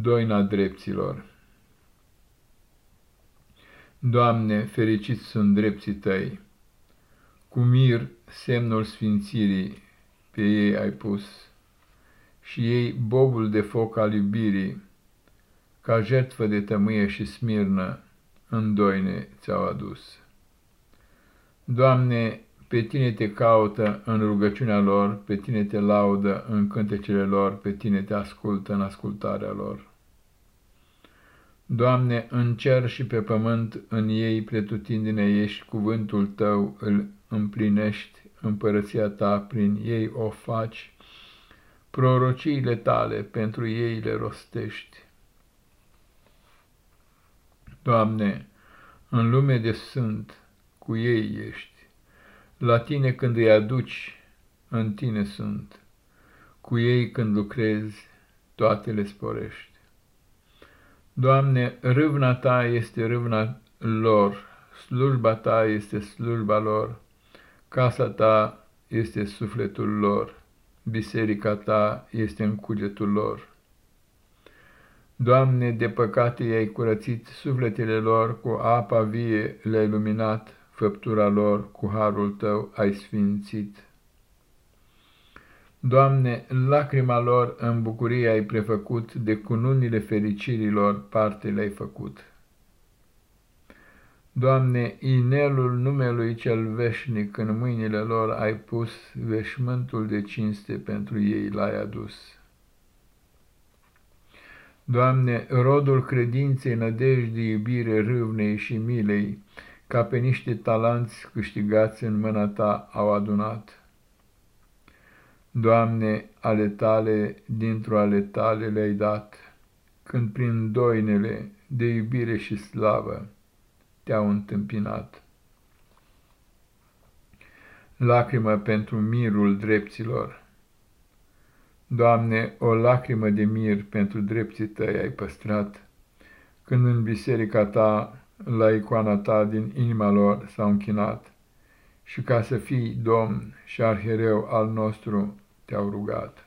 Doina dreptilor Doamne, fericiți sunt drepții Tăi, cu mir semnul sfințirii pe ei ai pus, și ei bobul de foc al iubirii, ca jertfă de tămâie și smirnă, în doine ți-au adus. Doamne, pe Tine te caută în rugăciunea lor, pe Tine te laudă în cântecele lor, pe Tine te ascultă în ascultarea lor. Doamne, în cer și pe pământ, în ei pretutindine ești, cuvântul Tău îl împlinești, împărăția Ta prin ei o faci, prorociile Tale pentru ei le rostești. Doamne, în lume de sunt, cu ei ești, la Tine când îi aduci, în Tine sunt, cu ei când lucrezi, toate le sporești. Doamne, râvna Ta este râvna lor, slujba Ta este slujba lor, casa Ta este sufletul lor, biserica Ta este în cugetul lor. Doamne, de păcate i-ai curățit sufletele lor, cu apa vie le-ai luminat, făptura lor, cu harul Tău ai sfințit. Doamne, lacrima lor în bucurie ai prefăcut, de cununile fericirilor parte le-ai făcut. Doamne, inelul numelui cel veșnic în mâinile lor ai pus, veșmântul de cinste pentru ei l-ai adus. Doamne, rodul credinței, nădejdii, iubire, râvnei și milei, ca pe niște talanți câștigați în mâna Ta au adunat. Doamne, ale Tale, dintr-o ale Tale le-ai dat, când prin doinele de iubire și slavă te-au întâmpinat. Lacrimă pentru mirul dreptilor Doamne, o lacrimă de mir pentru drepții Tăi ai păstrat, când în biserica Ta, la icoana Ta din inima lor s-au închinat, și ca să fii Domn și Arhereu al nostru te-au rugat.